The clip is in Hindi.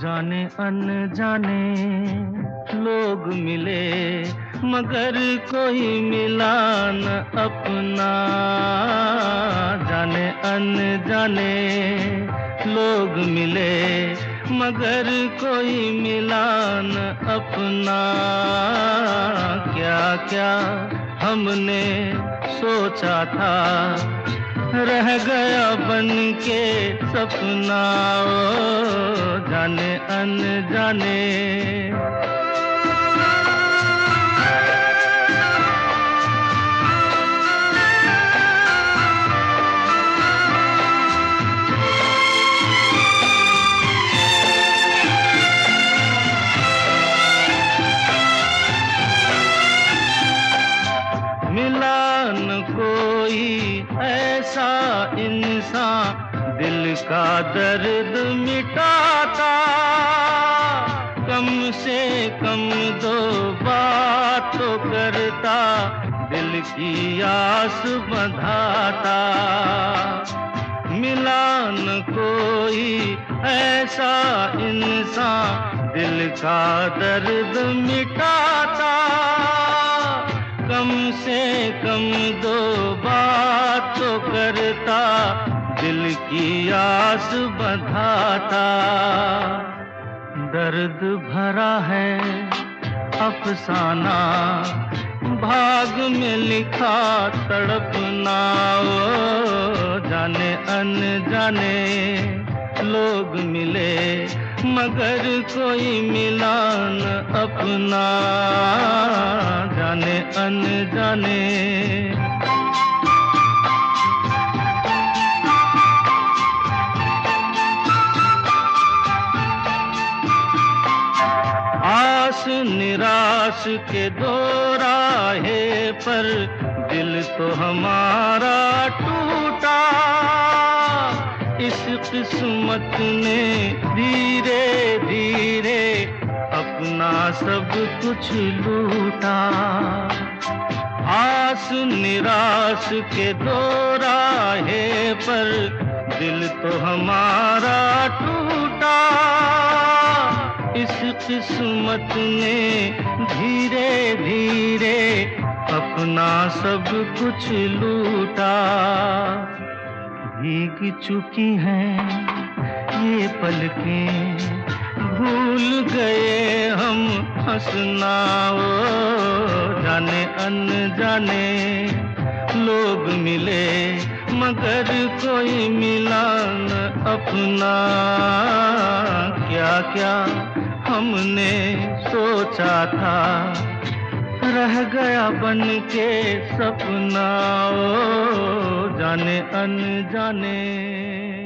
जाने अनजाने लोग मिले, मगर कोई मिला न अपना। जाने अनजाने लोग मिले, मगर कोई मिला न अपना। क्या क्या हमने सोचा था रह गया बन के सपना ओ जाने अनजाने। मिला न कोई ऐसा इंसान दिल का दर्द मिटाता, कम से कम दो बात तो करता, दिल की आस बंधाता। मिला न कोई ऐसा इंसान दिल का दर्द कम से कम दो बात तो करता, दिल की आस बधाता। दर्द भरा है, अफसाना, भाग में लिखा तड़पना ओ जाने अनजाने लोग मिले मगर कोई मिला न अपना। जाने अनजाने। आस निराश के दो राहे पर दिल तो हमारा टूटा। इस किस्मत ने धीरे धीरे अपना सब कुछ लूटा। आस निराश के दो राहे पर दिल तो हमारा टूटा। इस किस्मत ने धीरे धीरे अपना सब कुछ लूटा। भीग चुकी हैं, ये पलकें भूल गए हम हंसना ओ जाने अनजाने लोग मिले, मगर कोई मिला न अपना। क्या क्या हमने सोचा था, रह गया बन के सपना ओ जाने अनजाने।